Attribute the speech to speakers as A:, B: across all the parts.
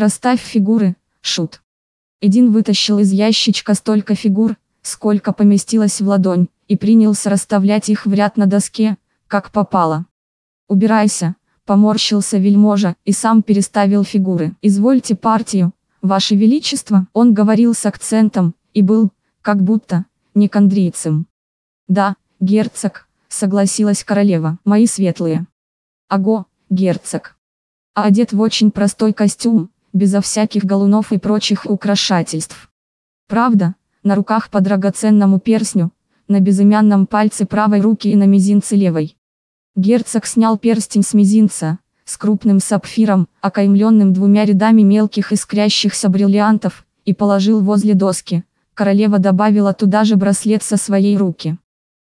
A: Расставь фигуры, шут. Эдин вытащил из ящичка столько фигур, сколько поместилось в ладонь, и принялся расставлять их в ряд на доске, как попало. «Убирайся», — поморщился вельможа, и сам переставил фигуры. «Извольте партию, ваше величество», — он говорил с акцентом, и был, как будто, не кондрийцем. «Да, герцог», — согласилась королева, — «мои светлые». «Аго, герцог». А одет в очень простой костюм, безо всяких галунов и прочих украшательств. Правда, на руках по драгоценному перстню, на безымянном пальце правой руки и на мизинце левой. Герцог снял перстень с мизинца, с крупным сапфиром, окаймленным двумя рядами мелких искрящихся бриллиантов, и положил возле доски. Королева добавила туда же браслет со своей руки.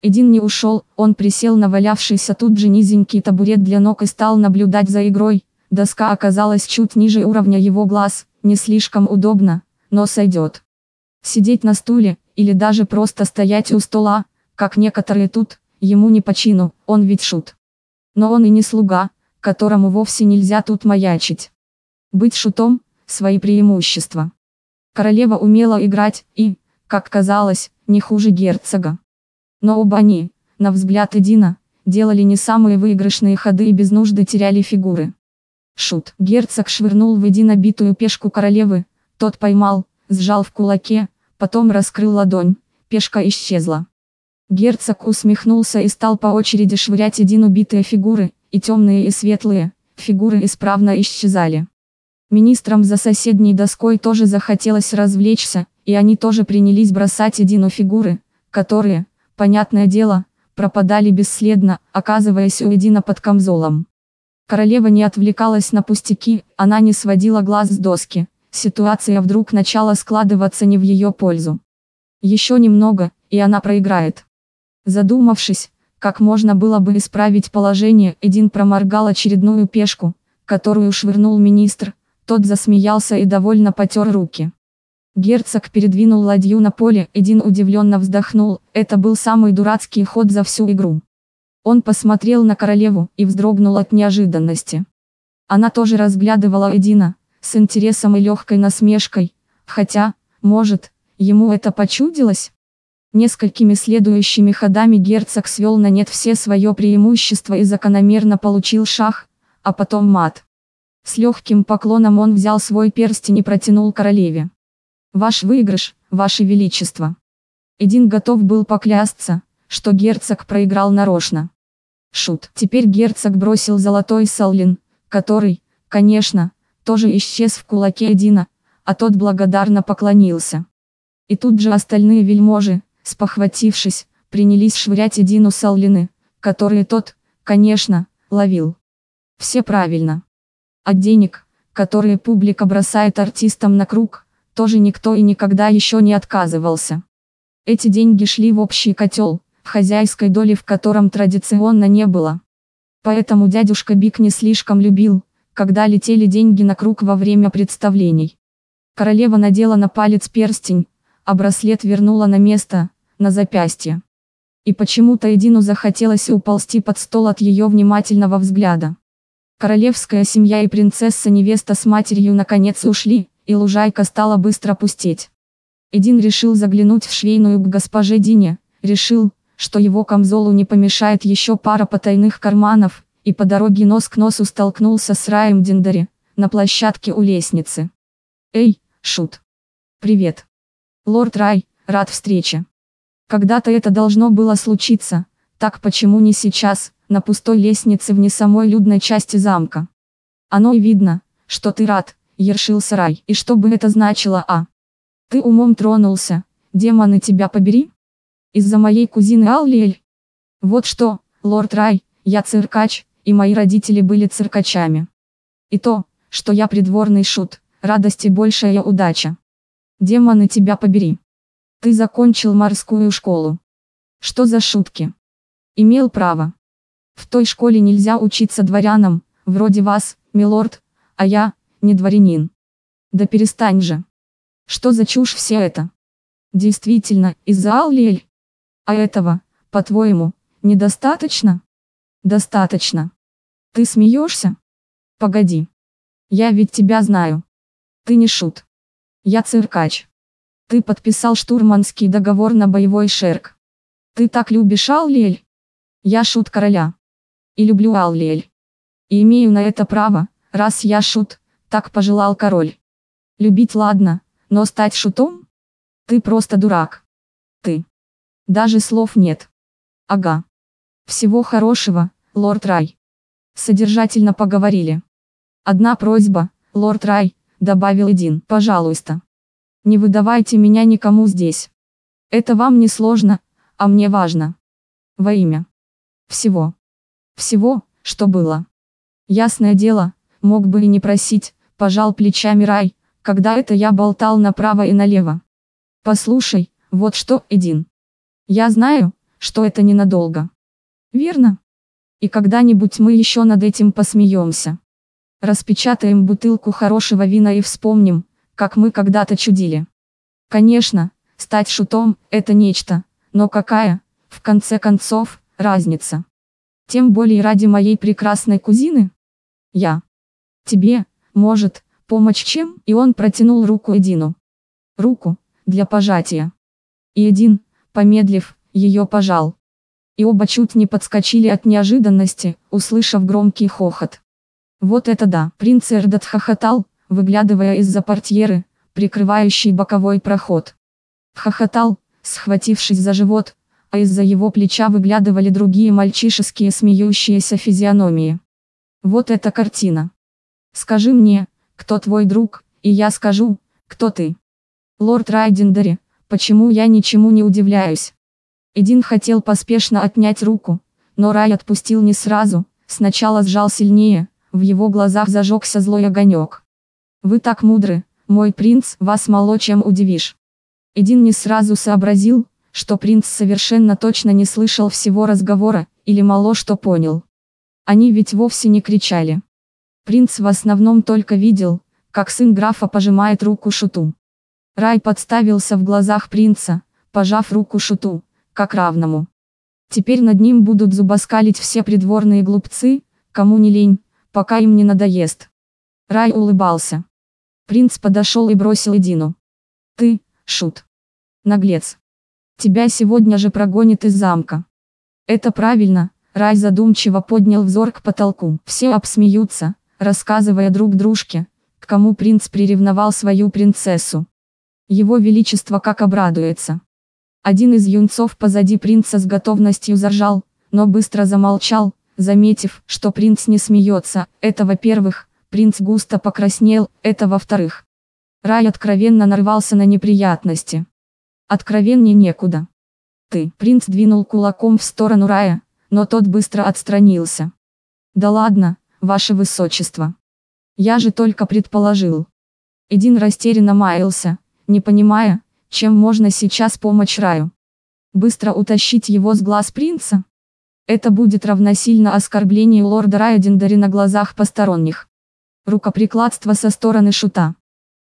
A: Эдин не ушел, он присел на валявшийся тут же низенький табурет для ног и стал наблюдать за игрой. Доска оказалась чуть ниже уровня его глаз, не слишком удобно, но сойдет. Сидеть на стуле, или даже просто стоять у стола, как некоторые тут, ему не по чину, он ведь шут. Но он и не слуга, которому вовсе нельзя тут маячить. Быть шутом – свои преимущества. Королева умела играть и, как казалось, не хуже герцога. Но оба они, на взгляд Эдина, делали не самые выигрышные ходы и без нужды теряли фигуры. Шут. Герцог швырнул в Эдина битую пешку королевы, тот поймал, сжал в кулаке, потом раскрыл ладонь, пешка исчезла. Герцог усмехнулся и стал по очереди швырять один убитые фигуры, и темные и светлые, фигуры исправно исчезали. Министрам за соседней доской тоже захотелось развлечься, и они тоже принялись бросать Эдину фигуры, которые, понятное дело, пропадали бесследно, оказываясь у Эдина под камзолом. Королева не отвлекалась на пустяки, она не сводила глаз с доски ситуация вдруг начала складываться не в ее пользу. Еще немного, и она проиграет. Задумавшись, как можно было бы исправить положение, Эдин проморгал очередную пешку, которую швырнул министр, тот засмеялся и довольно потер руки. Герцог передвинул ладью на поле, Эдин удивленно вздохнул, это был самый дурацкий ход за всю игру. Он посмотрел на королеву и вздрогнул от неожиданности. Она тоже разглядывала Эдина, с интересом и легкой насмешкой, хотя, может, ему это почудилось? Несколькими следующими ходами герцог свел на нет все свое преимущество и закономерно получил шах, а потом мат. С легким поклоном он взял свой перстень и протянул королеве. «Ваш выигрыш, ваше величество». Эдин готов был поклясться, что герцог проиграл нарочно. Шут. Теперь герцог бросил золотой саллин, который, конечно, тоже исчез в кулаке Эдина, а тот благодарно поклонился. И тут же остальные вельможи, спохватившись, принялись швырять Эдину саллины, которые тот, конечно, ловил. Все правильно. От денег, которые публика бросает артистам на круг, тоже никто и никогда еще не отказывался. Эти деньги шли в общий котел, хозяйской доли в котором традиционно не было. Поэтому дядюшка Бик не слишком любил, когда летели деньги на круг во время представлений. Королева надела на палец перстень, а браслет вернула на место, на запястье. И почему-то Эдину захотелось уползти под стол от ее внимательного взгляда. Королевская семья и принцесса-невеста с матерью наконец ушли, и лужайка стала быстро пустеть. Эдин решил заглянуть в швейную к госпоже Дине, решил, что его камзолу не помешает еще пара потайных карманов, и по дороге нос к носу столкнулся с Раем Диндари, на площадке у лестницы. «Эй, Шут!» «Привет!» «Лорд Рай, рад встрече!» Когда-то это должно было случиться, так почему не сейчас, на пустой лестнице в не самой людной части замка? Оно и видно, что ты рад, ершился Рай, и что бы это значило, а? Ты умом тронулся, демоны тебя побери? Из-за моей кузины Аллиэль? Вот что, лорд Рай, я циркач, и мои родители были циркачами. И то, что я придворный шут, радости большая удача. Демоны тебя побери. Ты закончил морскую школу. Что за шутки? Имел право. В той школе нельзя учиться дворянам, вроде вас, милорд, а я, не дворянин. Да перестань же. Что за чушь все это? Действительно, из-за Аллиэль? А этого, по-твоему, недостаточно? Достаточно. Ты смеешься? Погоди. Я ведь тебя знаю. Ты не шут. Я циркач. Ты подписал штурманский договор на боевой шерк. Ты так любишь Аллиэль? Я шут короля. И люблю Аллиэль. И имею на это право, раз я шут, так пожелал король. Любить ладно, но стать шутом? Ты просто дурак. Ты. Даже слов нет. Ага. Всего хорошего, лорд Рай. Содержательно поговорили. Одна просьба, лорд Рай, добавил Эдин, пожалуйста. Не выдавайте меня никому здесь. Это вам не сложно, а мне важно. Во имя. Всего. Всего, что было. Ясное дело, мог бы и не просить, пожал плечами Рай, когда это я болтал направо и налево. Послушай, вот что, Эдин. Я знаю, что это ненадолго. Верно? И когда-нибудь мы еще над этим посмеемся. Распечатаем бутылку хорошего вина и вспомним, как мы когда-то чудили. Конечно, стать шутом – это нечто, но какая, в конце концов, разница? Тем более ради моей прекрасной кузины? Я. Тебе, может, помочь чем? И он протянул руку Эдину. Руку, для пожатия. И Эдин, помедлив, ее пожал. И оба чуть не подскочили от неожиданности, услышав громкий хохот. Вот это да! Принц Эрдот хохотал, выглядывая из-за портьеры, прикрывающей боковой проход. Хохотал, схватившись за живот, а из-за его плеча выглядывали другие мальчишеские смеющиеся физиономии. Вот эта картина. Скажи мне, кто твой друг, и я скажу, кто ты. Лорд Райдендери, почему я ничему не удивляюсь. Эдин хотел поспешно отнять руку, но Рай отпустил не сразу, сначала сжал сильнее, в его глазах зажегся злой огонек. Вы так мудры, мой принц, вас мало чем удивишь. Эдин не сразу сообразил, что принц совершенно точно не слышал всего разговора, или мало что понял. Они ведь вовсе не кричали. Принц в основном только видел, как сын графа пожимает руку шуту. Рай подставился в глазах принца, пожав руку шуту, как равному. Теперь над ним будут зубоскалить все придворные глупцы, кому не лень, пока им не надоест. Рай улыбался. Принц подошел и бросил Эдину. Ты, шут. Наглец. Тебя сегодня же прогонит из замка. Это правильно, Рай задумчиво поднял взор к потолку. Все обсмеются, рассказывая друг дружке, к кому принц приревновал свою принцессу. Его величество как обрадуется. Один из юнцов позади принца с готовностью заржал, но быстро замолчал, заметив, что принц не смеется, это во-первых, Принц густо покраснел, это во-вторых. Рай откровенно нарвался на неприятности. Откровеннее некуда. Ты, принц двинул кулаком в сторону Рая, но тот быстро отстранился. Да ладно, ваше высочество. Я же только предположил. Эдин растерянно маялся, не понимая, чем можно сейчас помочь Раю. Быстро утащить его с глаз принца? Это будет равносильно оскорблению лорда Райдендари на глазах посторонних. Рукоприкладство со стороны шута.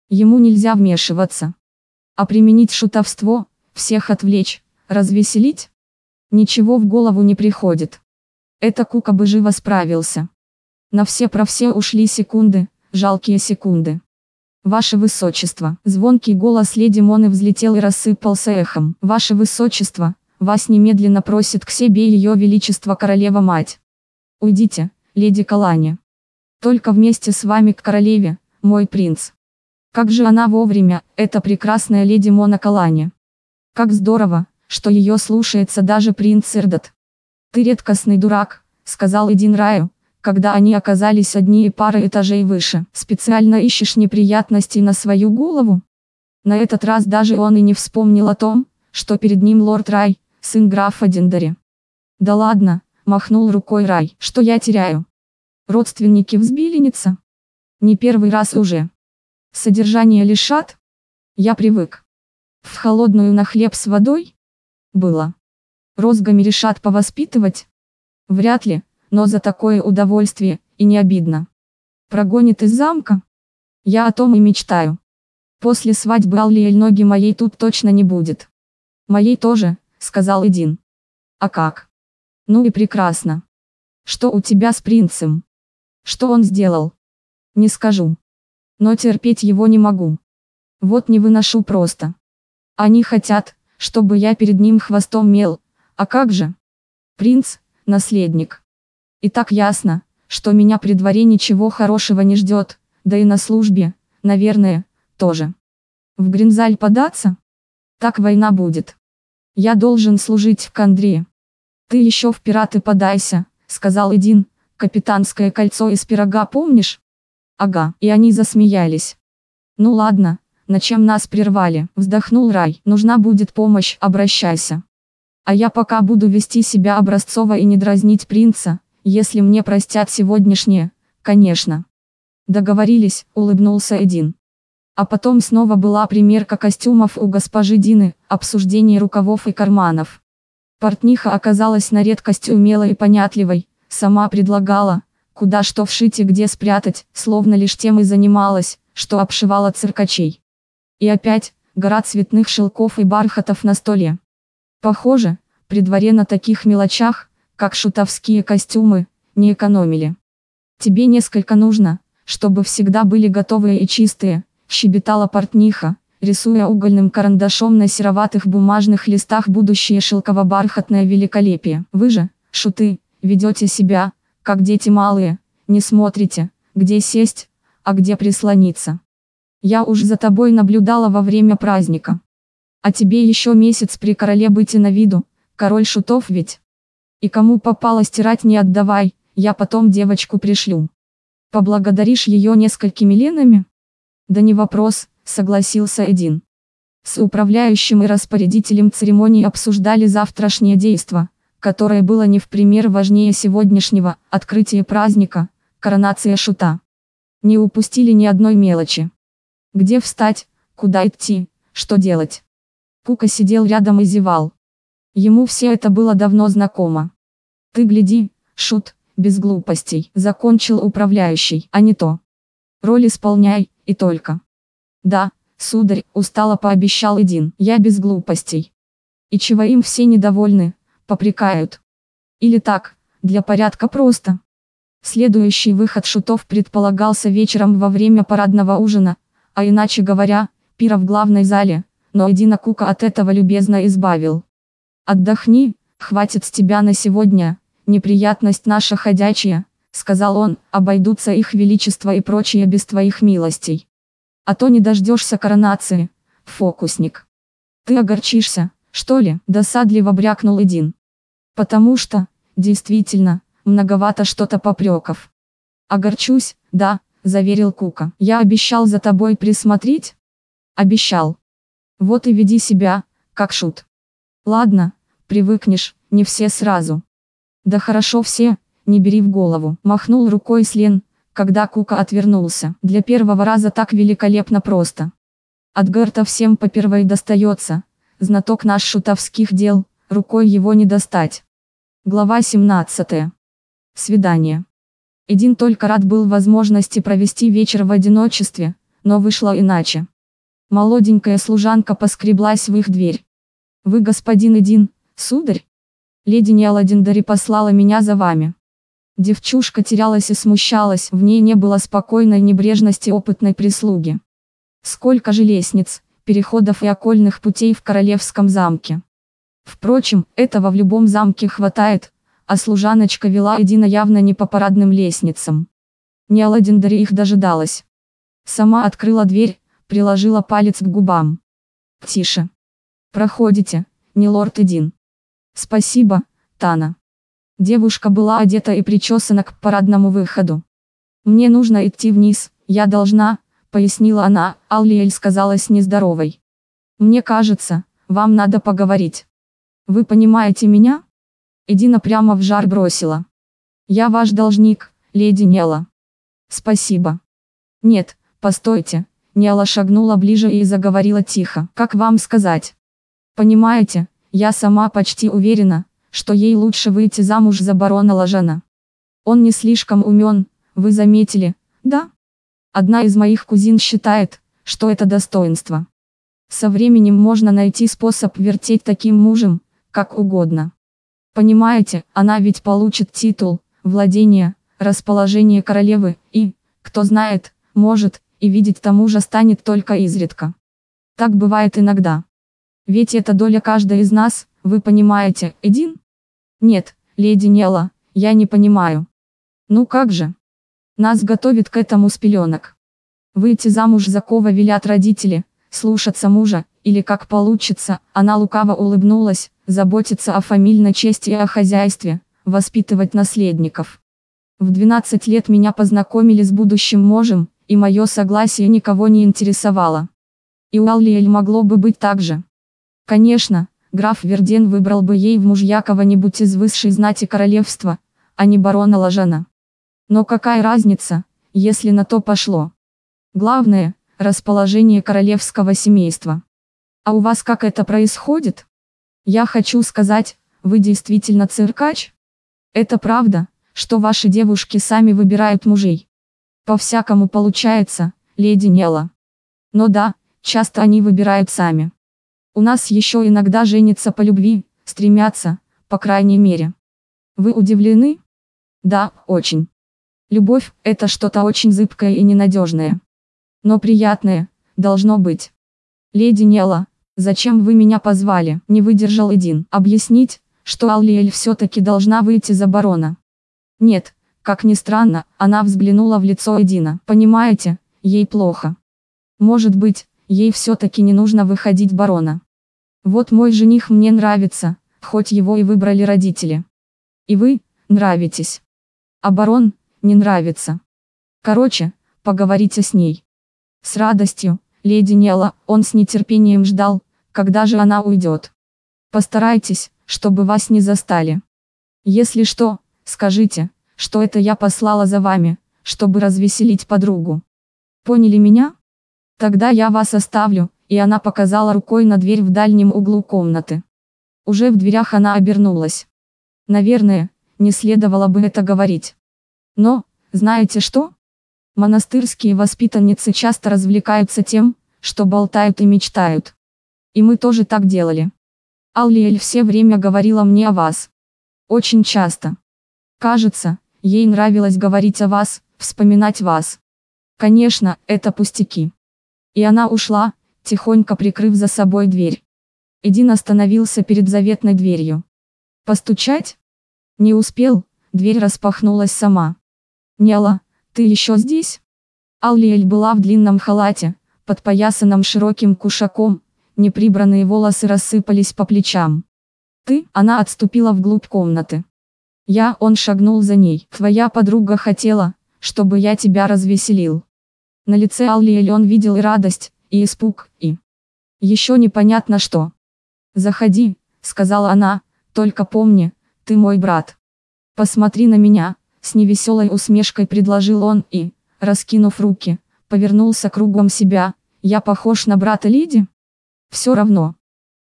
A: Ему нельзя вмешиваться. А применить шутовство, всех отвлечь, развеселить? Ничего в голову не приходит. Это Кука бы живо справился. На все про все ушли секунды, жалкие секунды. Ваше Высочество, звонкий голос леди Моны взлетел и рассыпался эхом. Ваше Высочество, вас немедленно просит к себе ее Величество Королева-Мать. Уйдите, леди Калани. Только вместе с вами к королеве, мой принц. Как же она вовремя, эта прекрасная леди Мона Калани. Как здорово, что ее слушается даже принц Ирдот. Ты редкостный дурак, сказал Эдин Раю, когда они оказались одни и пары этажей выше. Специально ищешь неприятностей на свою голову? На этот раз даже он и не вспомнил о том, что перед ним лорд Рай, сын графа Диндари. Да ладно, махнул рукой Рай, что я теряю? Родственники взбиленятся. Не первый раз уже. Содержание лишат. Я привык. В холодную на хлеб с водой? Было. Розгами решат повоспитывать? Вряд ли, но за такое удовольствие, и не обидно. Прогонит из замка? Я о том и мечтаю. После свадьбы Аллиэль ноги моей тут точно не будет. Моей тоже, сказал Эдин. А как? Ну и прекрасно. Что у тебя с принцем? Что он сделал? Не скажу. Но терпеть его не могу. Вот не выношу просто. Они хотят, чтобы я перед ним хвостом мел, а как же? Принц, наследник. И так ясно, что меня при дворе ничего хорошего не ждет, да и на службе, наверное, тоже. В Гринзаль податься? Так война будет. Я должен служить в Кандре. Ты еще в пираты подайся, сказал Эдин, капитанское кольцо из пирога помнишь? Ага, и они засмеялись. Ну ладно, на чем нас прервали, вздохнул Рай, нужна будет помощь, обращайся. А я пока буду вести себя образцово и не дразнить принца, если мне простят сегодняшнее, конечно. Договорились, улыбнулся Эдин. А потом снова была примерка костюмов у госпожи Дины, обсуждение рукавов и карманов. Портниха оказалась на редкость умелой и понятливой, сама предлагала, куда что вшить и где спрятать, словно лишь тем и занималась, что обшивала циркачей. И опять, гора цветных шелков и бархатов на столе. Похоже, при дворе на таких мелочах, как шутовские костюмы, не экономили. Тебе несколько нужно, чтобы всегда были готовые и чистые, щебетала портниха, рисуя угольным карандашом на сероватых бумажных листах будущее шелково-бархатное великолепие. Вы же, шуты, ведете себя, как дети малые, не смотрите, где сесть, а где прислониться. Я уж за тобой наблюдала во время праздника. А тебе еще месяц при короле быть и на виду, король шутов ведь. И кому попало стирать не отдавай, я потом девочку пришлю. Поблагодаришь ее несколькими ленами? Да не вопрос, согласился Эдин. С управляющим и распорядителем церемонии обсуждали завтрашнее действо, которое было не в пример важнее сегодняшнего, открытие праздника, коронация шута. Не упустили ни одной мелочи. Где встать, куда идти, что делать. Кука сидел рядом и зевал. Ему все это было давно знакомо. Ты гляди, шут, без глупостей, закончил управляющий, а не то. Роль исполняй, и только. Да, сударь, устало пообещал Эдин, я без глупостей. И чего им все недовольны, попрекают. Или так, для порядка просто. Следующий выход шутов предполагался вечером во время парадного ужина, а иначе говоря, пира в главной зале, но Эдина Кука от этого любезно избавил. «Отдохни, хватит с тебя на сегодня, неприятность наша ходячая», сказал он, обойдутся их величество и прочие без твоих милостей. А то не дождешься коронации, фокусник. Ты огорчишься, что ли, досадливо брякнул Эдин. Потому что, действительно, многовато что-то попреков. Огорчусь, да, заверил Кука. Я обещал за тобой присмотреть? Обещал. Вот и веди себя, как шут. Ладно, привыкнешь, не все сразу. Да хорошо все, не бери в голову. Махнул рукой Слен, когда Кука отвернулся. Для первого раза так великолепно просто. От Герта всем по первой достается. Знаток наш шутовских дел, рукой его не достать. Глава 17. Свидание. Эдин только рад был возможности провести вечер в одиночестве, но вышло иначе. Молоденькая служанка поскреблась в их дверь. «Вы господин Эдин, сударь?» Леди Неаладиндари послала меня за вами. Девчушка терялась и смущалась, в ней не было спокойной небрежности опытной прислуги. Сколько же лестниц, переходов и окольных путей в королевском замке. Впрочем, этого в любом замке хватает, а служаночка вела Эдина явно не по парадным лестницам. Неаладиндари их дожидалась. Сама открыла дверь, приложила палец к губам. «Тише. Проходите, не лорд Эдин». «Спасибо, Тана». Девушка была одета и причесана к парадному выходу. «Мне нужно идти вниз, я должна», — пояснила она, Аллиэль сказалась нездоровой. «Мне кажется, вам надо поговорить. Вы понимаете меня?» Эдина прямо в жар бросила. «Я ваш должник, леди Нела». «Спасибо». «Нет, постойте», Нела шагнула ближе и заговорила тихо. «Как вам сказать?» «Понимаете, я сама почти уверена, что ей лучше выйти замуж за барона Ложана. Он не слишком умен, вы заметили, да? Одна из моих кузин считает, что это достоинство. Со временем можно найти способ вертеть таким мужем, как угодно. Понимаете, она ведь получит титул, владение, расположение королевы, и, кто знает, может, и видеть тому же станет только изредка. Так бывает иногда. Ведь это доля каждой из нас, вы понимаете, Эдин? Нет, леди Нела, я не понимаю. Ну как же? Нас готовит к этому с пеленок. Выйти замуж за кого велят родители, слушаться мужа, или как получится, она лукаво улыбнулась, заботиться о фамильной чести и о хозяйстве, воспитывать наследников. В 12 лет меня познакомили с будущим мужем, и мое согласие никого не интересовало. И у Аллиэль могло бы быть так же. Конечно, граф Верден выбрал бы ей в мужья кого-нибудь из высшей знати королевства, а не барона Лажана. Но какая разница, если на то пошло? Главное – расположение королевского семейства. А у вас как это происходит? Я хочу сказать, вы действительно циркач? Это правда, что ваши девушки сами выбирают мужей. По-всякому получается, леди Нела. Но да, часто они выбирают сами. У нас еще иногда женятся по любви, стремятся, по крайней мере. Вы удивлены? Да, очень. Любовь – это что-то очень зыбкое и ненадежное. Но приятное, должно быть. Леди Нела, зачем вы меня позвали? Не выдержал Эдин. Объяснить, что Аллиэль все-таки должна выйти за барона. Нет, как ни странно, она взглянула в лицо Эдина. Понимаете, ей плохо. Может быть, ей все-таки не нужно выходить барона. Вот мой жених мне нравится, хоть его и выбрали родители. И вы, нравитесь. А барон, не нравится. Короче, поговорите с ней. С радостью, леди Нела, он с нетерпением ждал, когда же она уйдет. Постарайтесь, чтобы вас не застали. Если что, скажите, что это я послала за вами, чтобы развеселить подругу. Поняли меня? Тогда я вас оставлю, и она показала рукой на дверь в дальнем углу комнаты. Уже в дверях она обернулась. Наверное, не следовало бы это говорить. Но, знаете что? Монастырские воспитанницы часто развлекаются тем, что болтают и мечтают. И мы тоже так делали. Аллиэль все время говорила мне о вас. Очень часто. Кажется, ей нравилось говорить о вас, вспоминать вас. Конечно, это пустяки. И она ушла, тихонько прикрыв за собой дверь. Эдин остановился перед заветной дверью. Постучать? Не успел, дверь распахнулась сама. Нела, ты еще здесь? Аллиэль была в длинном халате, подпоясанном широким кушаком, неприбранные волосы рассыпались по плечам. Ты, она отступила вглубь комнаты. Я, он шагнул за ней. Твоя подруга хотела, чтобы я тебя развеселил. На лице Аллиэль он видел и радость, и испуг, и... Еще непонятно что. Заходи, сказала она, только помни, ты мой брат. Посмотри на меня, с невеселой усмешкой предложил он и, раскинув руки, повернулся кругом себя. Я похож на брата Лиди? Все равно.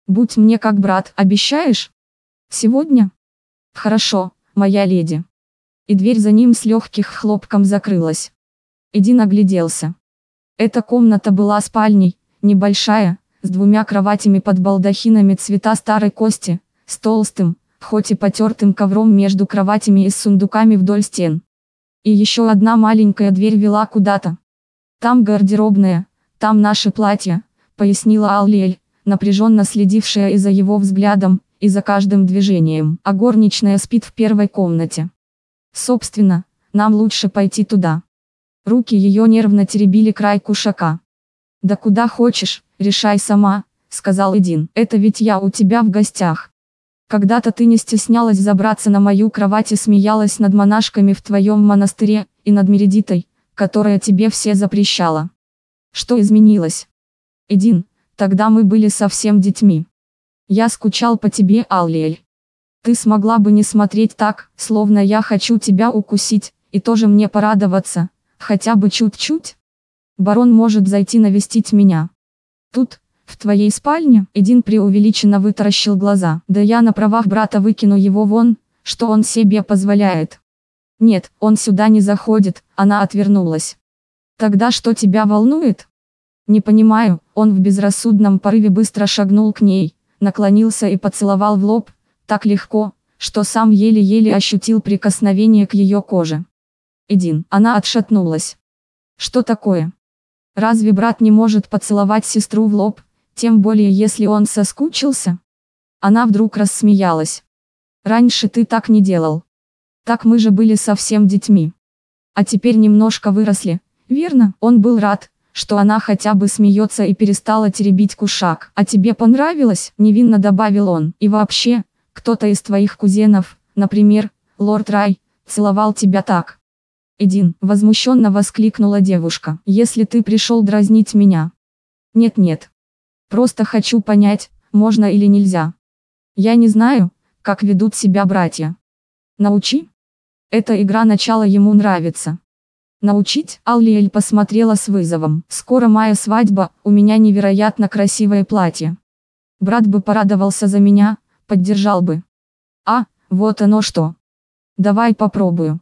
A: Будь мне как брат, обещаешь? Сегодня? Хорошо, моя леди. И дверь за ним с легких хлопком закрылась. Эдин огляделся. Эта комната была спальней, небольшая, с двумя кроватями под балдахинами цвета старой кости, с толстым, хоть и потертым ковром между кроватями и сундуками вдоль стен. И еще одна маленькая дверь вела куда-то. Там гардеробная, там наши платья, пояснила Аллиэль, напряженно следившая и за его взглядом, и за каждым движением. А горничная спит в первой комнате. Собственно, нам лучше пойти туда. Руки ее нервно теребили край кушака. Да куда хочешь, решай сама, сказал Эдин. Это ведь я у тебя в гостях. Когда-то ты не стеснялась забраться на мою кровать и смеялась над монашками в твоем монастыре, и над Мередитой, которая тебе все запрещала. Что изменилось? Эдин, тогда мы были совсем детьми. Я скучал по тебе, Аллиэль. Ты смогла бы не смотреть так, словно я хочу тебя укусить, и тоже мне порадоваться, хотя бы чуть-чуть. Барон может зайти навестить меня. Тут, в твоей спальне? Эдин преувеличенно вытаращил глаза. Да я на правах брата выкину его вон, что он себе позволяет. Нет, он сюда не заходит, она отвернулась. Тогда что тебя волнует? Не понимаю, он в безрассудном порыве быстро шагнул к ней, наклонился и поцеловал в лоб, так легко, что сам еле-еле ощутил прикосновение к ее коже. Эдин, она отшатнулась. Что такое? Разве брат не может поцеловать сестру в лоб, тем более если он соскучился? Она вдруг рассмеялась. Раньше ты так не делал. Так мы же были совсем детьми. А теперь немножко выросли. Верно, он был рад, что она хотя бы смеется и перестала теребить кушак. «А тебе понравилось?» – невинно добавил он. «И вообще, кто-то из твоих кузенов, например, лорд Рай, целовал тебя так». «Эдин», – возмущенно воскликнула девушка, – «если ты пришел дразнить меня». «Нет-нет. Просто хочу понять, можно или нельзя. Я не знаю, как ведут себя братья. Научи?» Эта игра начала ему нравиться. Научить? Аллиэль посмотрела с вызовом. Скоро моя свадьба, у меня невероятно красивое платье. Брат бы порадовался за меня, поддержал бы. А, вот оно что. Давай попробую.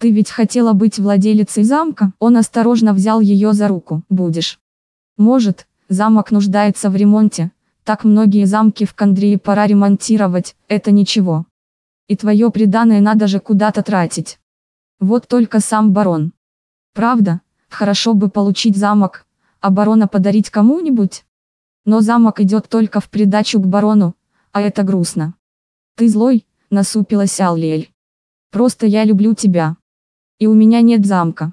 A: Ты ведь хотела быть владелицей замка? Он осторожно взял ее за руку. Будешь. Может, замок нуждается в ремонте. Так многие замки в Кандрии пора ремонтировать, это ничего. И твое преданное надо же куда-то тратить. Вот только сам барон. Правда, хорошо бы получить замок, а барона подарить кому-нибудь. Но замок идет только в придачу к барону, а это грустно. Ты злой, насупилась Аллиэль. Просто я люблю тебя. И у меня нет замка.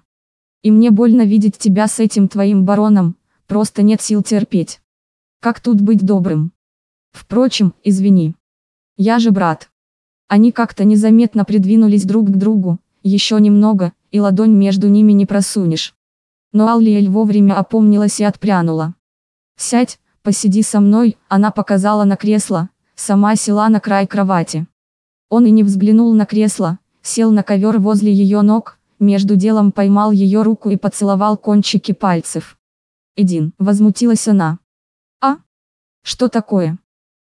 A: И мне больно видеть тебя с этим твоим бароном, просто нет сил терпеть. Как тут быть добрым? Впрочем, извини. Я же брат. Они как-то незаметно придвинулись друг к другу, еще немного, и ладонь между ними не просунешь. Но Аллиэль вовремя опомнилась и отпрянула. «Сядь, посиди со мной», она показала на кресло, сама села на край кровати. Он и не взглянул на кресло, сел на ковер возле ее ног, между делом поймал ее руку и поцеловал кончики пальцев. «Эдин», возмутилась она. «А? Что такое?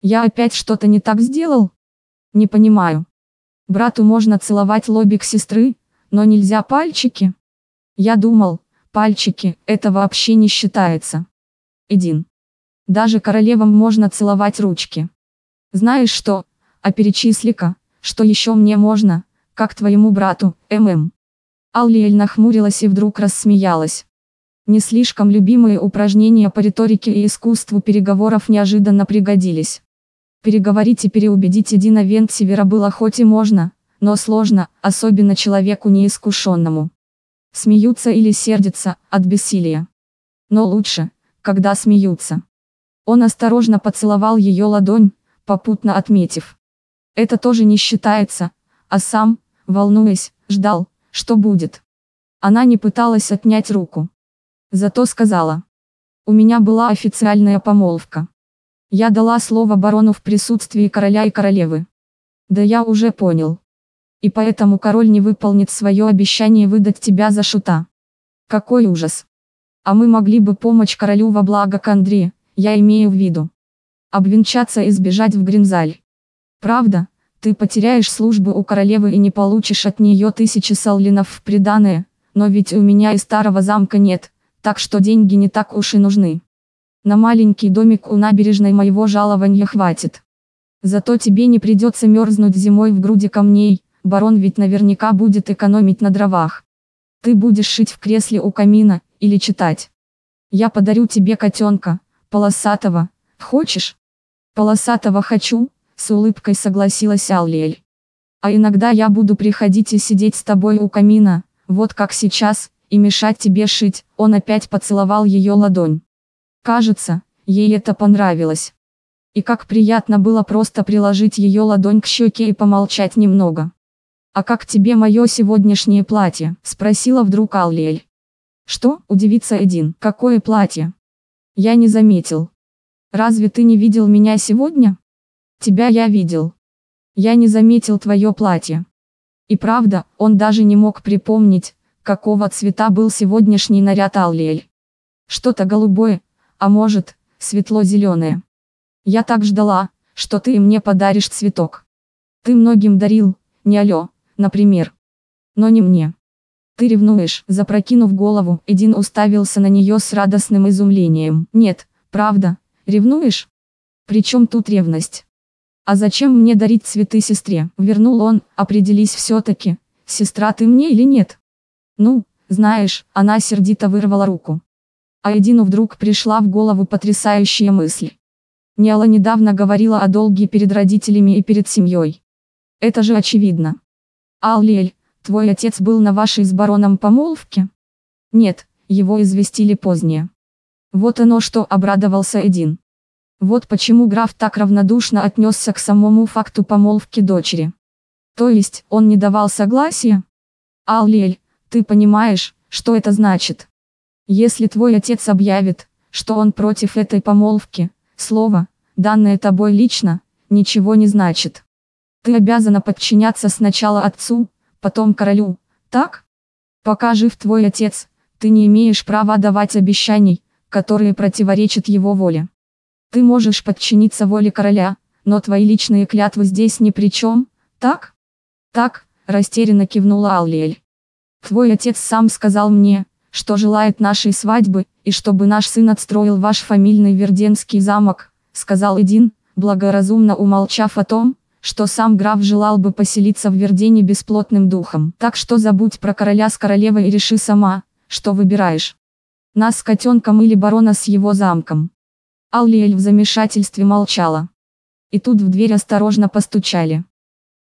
A: Я опять что-то не так сделал? Не понимаю. Брату можно целовать лобик сестры, но нельзя пальчики? Я думал, пальчики, это вообще не считается. Эдин. Даже королевам можно целовать ручки. Знаешь что, а перечисли-ка, что еще мне можно, как твоему брату, ММ. Аллиэль нахмурилась и вдруг рассмеялась. Не слишком любимые упражнения по риторике и искусству переговоров неожиданно пригодились. Переговорить и переубедить Эдина Вентсивера было хоть и можно, но сложно, особенно человеку неискушенному. Смеются или сердятся, от бессилия. Но лучше, когда смеются. Он осторожно поцеловал ее ладонь, попутно отметив. Это тоже не считается, а сам, волнуясь, ждал, что будет. Она не пыталась отнять руку. Зато сказала. У меня была официальная помолвка. Я дала слово барону в присутствии короля и королевы. Да я уже понял. И поэтому король не выполнит свое обещание выдать тебя за шута. Какой ужас. А мы могли бы помочь королю во благо Кандри, я имею в виду. Обвенчаться и сбежать в Гринзаль. Правда, ты потеряешь службу у королевы и не получишь от нее тысячи саллинов в приданое, но ведь у меня и старого замка нет, так что деньги не так уж и нужны. На маленький домик у набережной моего жалования хватит. Зато тебе не придется мерзнуть зимой в груди камней, барон ведь наверняка будет экономить на дровах. Ты будешь шить в кресле у камина, или читать. Я подарю тебе котенка, полосатого, хочешь? Полосатого хочу, с улыбкой согласилась Аллиэль. А иногда я буду приходить и сидеть с тобой у камина, вот как сейчас, и мешать тебе шить, он опять поцеловал ее ладонь. Кажется, ей это понравилось. И как приятно было просто приложить ее ладонь к щеке и помолчать немного. «А как тебе мое сегодняшнее платье?» – спросила вдруг Аллиэль. «Что?» – удивится Эдин. «Какое платье?» «Я не заметил. Разве ты не видел меня сегодня?» «Тебя я видел. Я не заметил твое платье». И правда, он даже не мог припомнить, какого цвета был сегодняшний наряд Аллиэль. Что-то голубое, а может, светло-зеленое. Я так ждала, что ты мне подаришь цветок. Ты многим дарил, не алё например. Но не мне. Ты ревнуешь, запрокинув голову, Эдин уставился на нее с радостным изумлением. Нет, правда, ревнуешь? Причем тут ревность? А зачем мне дарить цветы сестре? Вернул он, определись все-таки, сестра ты мне или нет? Ну, знаешь, она сердито вырвала руку. А Эдину вдруг пришла в голову потрясающая мысль. Ниала недавно говорила о долге перед родителями и перед семьей. Это же очевидно. Аллиэль, твой отец был на вашей с бароном помолвке? Нет, его известили позднее. Вот оно что обрадовался Эдин. Вот почему граф так равнодушно отнесся к самому факту помолвки дочери. То есть, он не давал согласия? Аллиэль, ты понимаешь, что это значит? Если твой отец объявит, что он против этой помолвки, слово, данное тобой лично, ничего не значит. Ты обязана подчиняться сначала отцу, потом королю, так? Пока жив твой отец, ты не имеешь права давать обещаний, которые противоречат его воле. Ты можешь подчиниться воле короля, но твои личные клятвы здесь ни при чем, так? Так, растерянно кивнула Аллиэль. Твой отец сам сказал мне, что желает нашей свадьбы, и чтобы наш сын отстроил ваш фамильный Верденский замок, сказал Эдин, благоразумно умолчав о том, что сам граф желал бы поселиться в Вердене бесплотным духом. Так что забудь про короля с королевой и реши сама, что выбираешь. Нас с котенком или барона с его замком. Аллиэль в замешательстве молчала. И тут в дверь осторожно постучали.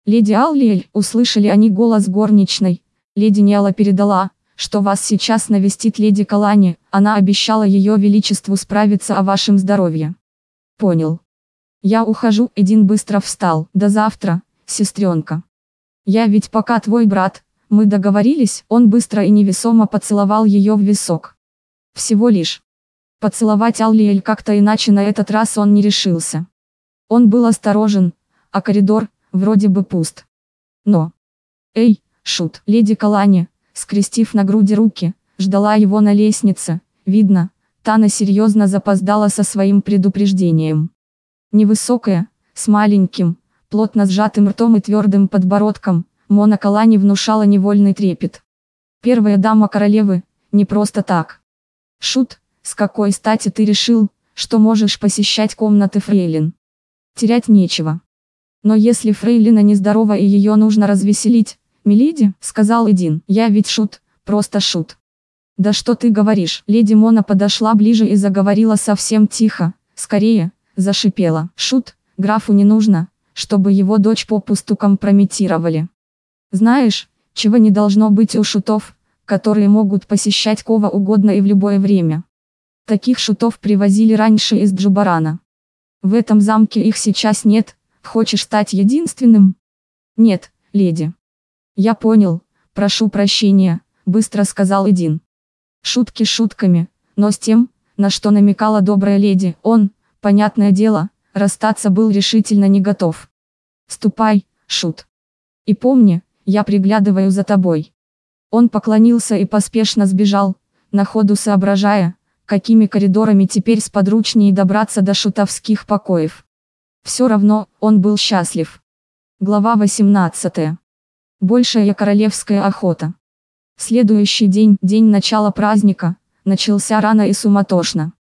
A: Леди Аллиэль, услышали они голос горничной. Леди Ниала передала, что вас сейчас навестит леди Калани, она обещала ее величеству справиться о вашем здоровье. Понял. Я ухожу, Эдин быстро встал. До завтра, сестренка. Я ведь пока твой брат, мы договорились, он быстро и невесомо поцеловал ее в висок. Всего лишь. Поцеловать Аллиэль как-то иначе на этот раз он не решился. Он был осторожен, а коридор, вроде бы пуст. Но. Эй, шут, леди Калани, скрестив на груди руки, ждала его на лестнице, видно, Тана серьезно запоздала со своим предупреждением. Невысокая, с маленьким, плотно сжатым ртом и твердым подбородком, Мона Калани внушала невольный трепет. Первая дама королевы, не просто так. Шут, с какой стати ты решил, что можешь посещать комнаты фрейлин? Терять нечего. Но если фрейлина нездорова и ее нужно развеселить, Миледи, сказал Эдин, я ведь шут, просто шут. Да что ты говоришь? Леди Мона подошла ближе и заговорила совсем тихо, скорее, зашипела. Шут, графу не нужно, чтобы его дочь попусту компрометировали. Знаешь, чего не должно быть у шутов, которые могут посещать кого угодно и в любое время. Таких шутов привозили раньше из Джубарана. В этом замке их сейчас нет, хочешь стать единственным? Нет, леди. Я понял, прошу прощения, быстро сказал Эдин. Шутки шутками, но с тем, на что намекала добрая леди, он, Понятное дело, расстаться был решительно не готов. Ступай, шут. И помни, я приглядываю за тобой. Он поклонился и поспешно сбежал, на ходу соображая, какими коридорами теперь сподручнее добраться до шутовских покоев. Все равно, он был счастлив. Глава 18. Большая королевская охота. Следующий день, день начала праздника, начался рано и суматошно.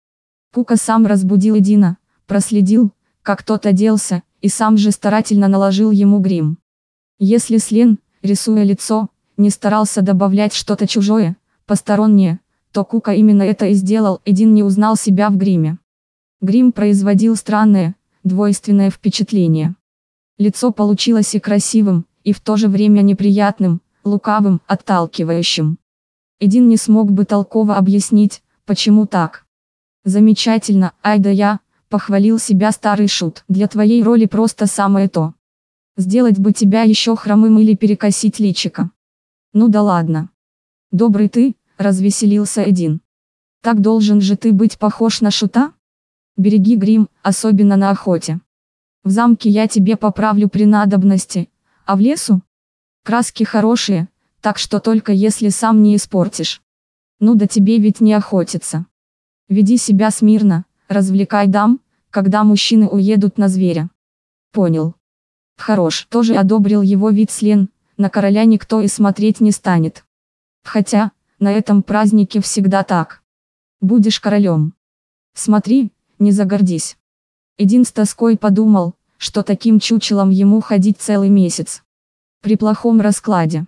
A: Пука сам разбудил Эдина, проследил, как тот оделся, и сам же старательно наложил ему грим. Если Слен, рисуя лицо, не старался добавлять что-то чужое, постороннее, то Кука именно это и сделал, Эдин не узнал себя в гриме. Грим производил странное, двойственное впечатление. Лицо получилось и красивым, и в то же время неприятным, лукавым, отталкивающим. Эдин не смог бы толково объяснить, почему так. Замечательно, ай да я, похвалил себя старый шут. Для твоей роли просто самое то. Сделать бы тебя еще хромым или перекосить личика. Ну да ладно. Добрый ты, развеселился Эдин. Так должен же ты быть похож на шута? Береги грим, особенно на охоте. В замке я тебе поправлю при надобности, а в лесу? Краски хорошие, так что только если сам не испортишь. Ну да тебе ведь не охотиться. Веди себя смирно, развлекай дам, когда мужчины уедут на зверя. Понял. Хорош, тоже одобрил его вид Слен, на короля никто и смотреть не станет. Хотя, на этом празднике всегда так. Будешь королем. Смотри, не загордись. Эдин с тоской подумал, что таким чучелом ему ходить целый месяц. При плохом раскладе.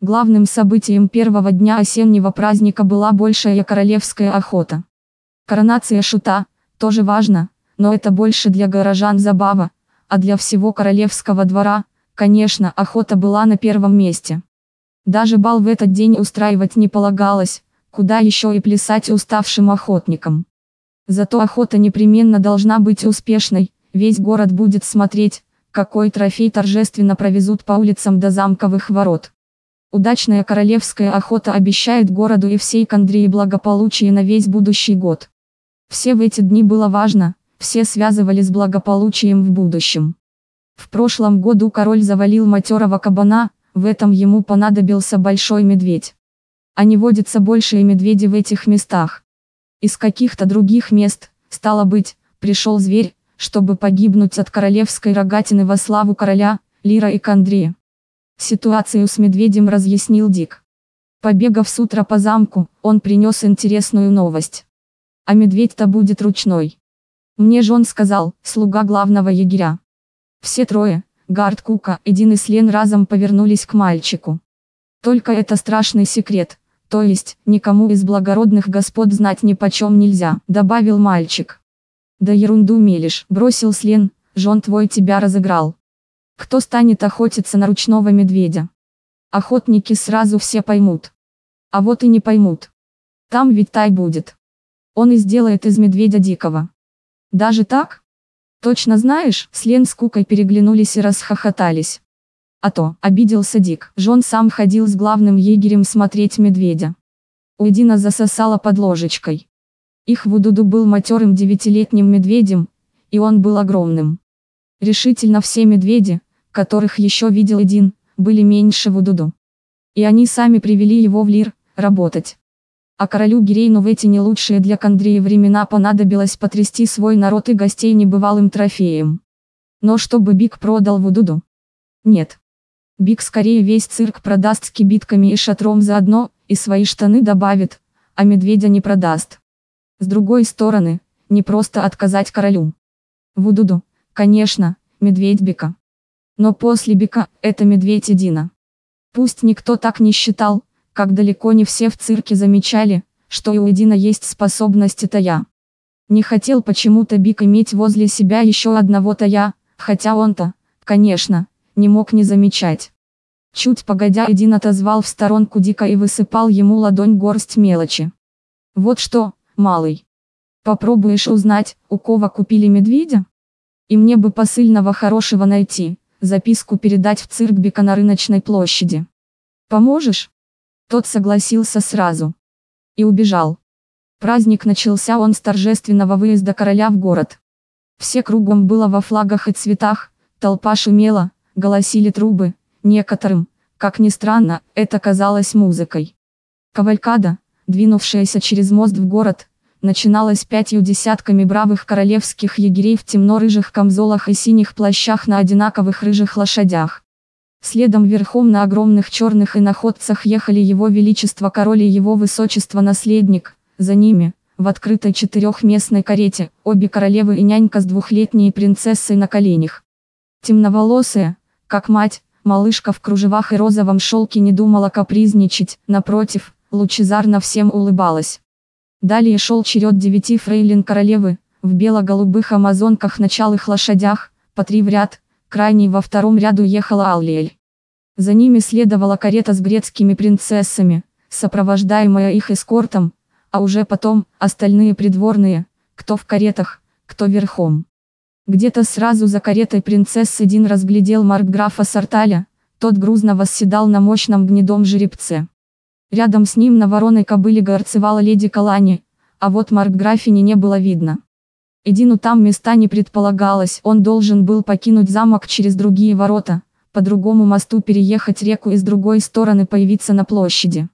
A: Главным событием первого дня осеннего праздника была большая королевская охота. Коронация шута, тоже важно, но это больше для горожан забава, а для всего королевского двора, конечно, охота была на первом месте. Даже бал в этот день устраивать не полагалось, куда еще и плясать уставшим охотникам. Зато охота непременно должна быть успешной, весь город будет смотреть, какой трофей торжественно провезут по улицам до замковых ворот. Удачная королевская охота обещает городу и всей Кандрии благополучие на весь будущий год. Все в эти дни было важно, все связывали с благополучием в будущем. В прошлом году король завалил матерого кабана, в этом ему понадобился большой медведь. Не водятся большие медведи в этих местах. Из каких-то других мест, стало быть, пришел зверь, чтобы погибнуть от королевской рогатины во славу короля, Лира и Кандри. Ситуацию с медведем разъяснил Дик. Побегав с утра по замку, он принес интересную новость. А медведь-то будет ручной. Мне же он сказал, слуга главного егеря. Все трое, Гард Кука и Дин и Слен разом повернулись к мальчику. Только это страшный секрет, то есть, никому из благородных господ знать ни почем нельзя, добавил мальчик. Да ерунду мелешь, бросил Слен, жон твой тебя разыграл. Кто станет охотиться на ручного медведя? Охотники сразу все поймут. А вот и не поймут. Там ведь тай будет. Он и сделает из медведя дикого. Даже так? Точно знаешь, Слен с Кукой переглянулись и расхохотались. А то, обиделся Дик, Жон сам ходил с главным егерем смотреть медведя. Уйдина засосала под ложечкой. Их Вудуду был матерым девятилетним медведем, и он был огромным. Решительно все медведи, которых еще видел один, были меньше Вудуду. И они сами привели его в Лир, работать. А королю Гирейну в эти не лучшие для Кандрии времена понадобилось потрясти свой народ и гостей небывалым трофеем. Но чтобы Биг продал Вудуду? Нет. Биг скорее весь цирк продаст с кибитками и шатром заодно, и свои штаны добавит, а медведя не продаст. С другой стороны, не просто отказать королю. Вудуду, конечно, медведь Бика. Но после Бика, это медведь Эдина. Пусть никто так не считал, как далеко не все в цирке замечали, что и у Эдина есть способности тая. Не хотел почему-то Бик иметь возле себя еще одного тая, хотя он-то, конечно, не мог не замечать. Чуть погодя Эдин отозвал в сторонку Дика и высыпал ему ладонь горсть мелочи. Вот что, малый. Попробуешь узнать, у кого купили медведя? И мне бы посыльного хорошего найти, записку передать в цирк Бика на рыночной площади. Поможешь? Тот согласился сразу. И убежал. Праздник начался он с торжественного выезда короля в город. Все кругом было во флагах и цветах, толпа шумела, голосили трубы, некоторым, как ни странно, это казалось музыкой. Кавалькада, двинувшаяся через мост в город, начиналась пятью десятками бравых королевских егерей в темно-рыжих камзолах и синих плащах на одинаковых рыжих лошадях. Следом верхом на огромных черных иноходцах ехали его величество король и его высочество наследник, за ними, в открытой четырехместной карете, обе королевы и нянька с двухлетней принцессой на коленях. Темноволосая, как мать, малышка в кружевах и розовом шелке не думала капризничать, напротив, лучезарно всем улыбалась. Далее шел черед девяти фрейлин королевы, в бело-голубых амазонках на чалых лошадях, по три в ряд, крайней во втором ряду ехала Аллиэль. За ними следовала карета с грецкими принцессами, сопровождаемая их эскортом, а уже потом, остальные придворные, кто в каретах, кто верхом. Где-то сразу за каретой принцессы Дин разглядел маркграфа Сарталя, тот грузно восседал на мощном гнедом жеребце. Рядом с ним на вороной кобыле горцевала леди Калани, а вот маркграфини не было видно. Эдину там места не предполагалось, он должен был покинуть замок через другие ворота, по другому мосту переехать реку и с другой стороны появиться на площади.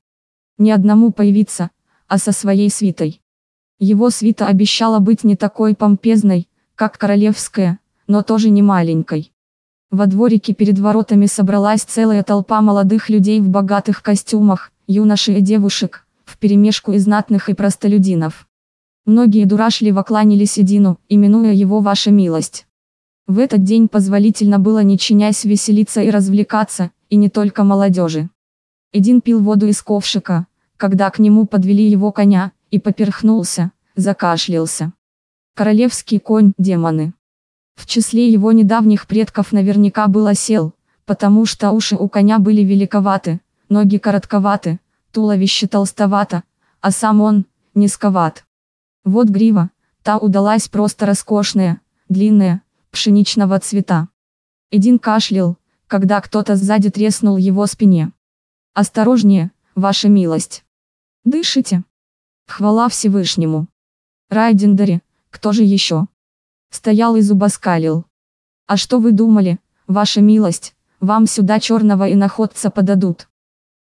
A: Не одному появиться, а со своей свитой. Его свита обещала быть не такой помпезной, как королевская, но тоже не маленькой. Во дворике перед воротами собралась целая толпа молодых людей в богатых костюмах, юношей и девушек, вперемешку из знатных и простолюдинов. Многие дурашливо кланялись Эдину, именуя его «Ваша милость». В этот день позволительно было не чинясь веселиться и развлекаться, и не только молодежи. Эдин пил воду из ковшика, когда к нему подвели его коня, и поперхнулся, закашлялся. Королевский конь, демоны. В числе его недавних предков наверняка был осел, потому что уши у коня были великоваты, ноги коротковаты, туловище толстовато, а сам он, низковат. Вот грива, та удалась просто роскошная, длинная, пшеничного цвета. Эдин кашлял, когда кто-то сзади треснул его спине. «Осторожнее, ваша милость!» «Дышите!» «Хвала Всевышнему!» Райдендаре, кто же еще? Стоял и зубоскалил. «А что вы думали, ваша милость, вам сюда черного иноходца подадут?»